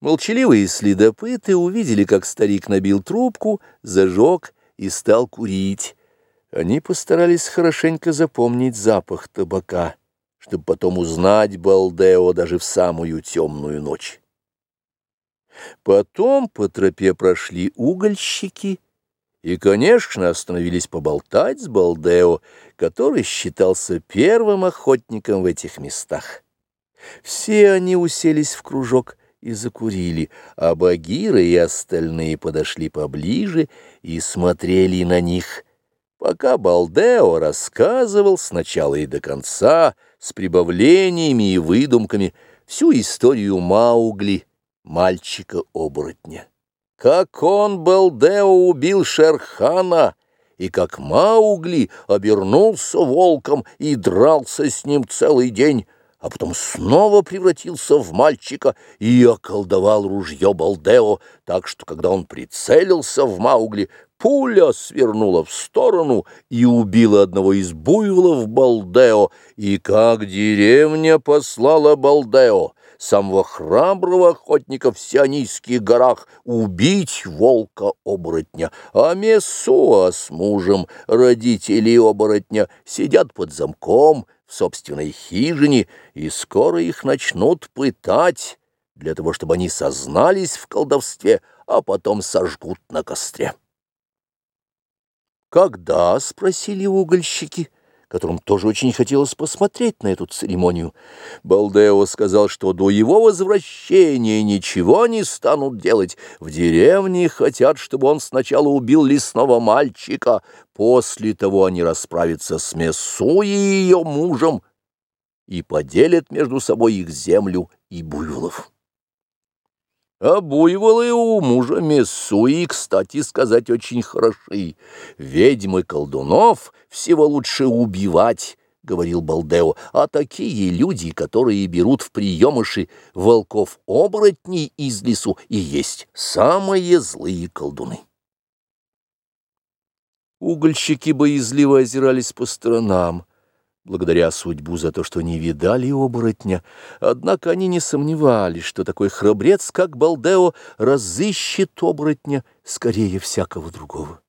Молчаливые следопыты увидели, как старик набил трубку, зажег и стал курить. Они постарались хорошенько запомнить запах табака, чтобы потом узнать Балдео даже в самую темную ночь. Потом по тропе прошли угольщики и, конечно, остановились поболтать с Балдео, который считался первым охотником в этих местах. Все они уселись в кружок и закурили, а Багира и остальные подошли поближе и смотрели на них, пока Балдео рассказывал сначала и до конца, с прибавлениями и выдумками, всю историю Маугли, мальчика-оборотня. Как он, Балдео, убил Шерхана, и как Маугли обернулся волком и дрался с ним целый день, а потом снова превратился в мальчика и околдовал ружье Балдео, так что, когда он прицелился в Маугли, пуля свернула в сторону и убила одного из буйволов Балдео, и как деревня послала Балдео, самого храброго охотника в Сионийских горах, убить волка-оборотня, а Мессуа с мужем, родители оборотня, сидят под замком, собственной хижине, и скоро их начнут пытать, для того, чтобы они сознались в колдовстве, а потом сожгут на костре. «Когда?» — спросили угольщики, которым тоже очень хотелось посмотреть на эту церемонию. Балдео сказал, что до его возвращения ничего не станут делать. В деревне хотят, чтобы он сначала убил лесного мальчика, после того они расправятся с Мессуей и ее мужем и поделят между собой их землю и буйволов. А буйволы у мужа Мессуи, кстати сказать, очень хороши. Ведьмы колдунов всего лучше убивать, — говорил Балдео, — а такие люди, которые берут в приемыши волков-оборотней из лесу, и есть самые злые колдуны. Угольщики боязливо озирались по сторонам благодаря судьбу за то, что не видали оборотня. Однако они не сомневались, что такой храбрец, как Балдео, разыщет оборотня скорее всякого другого.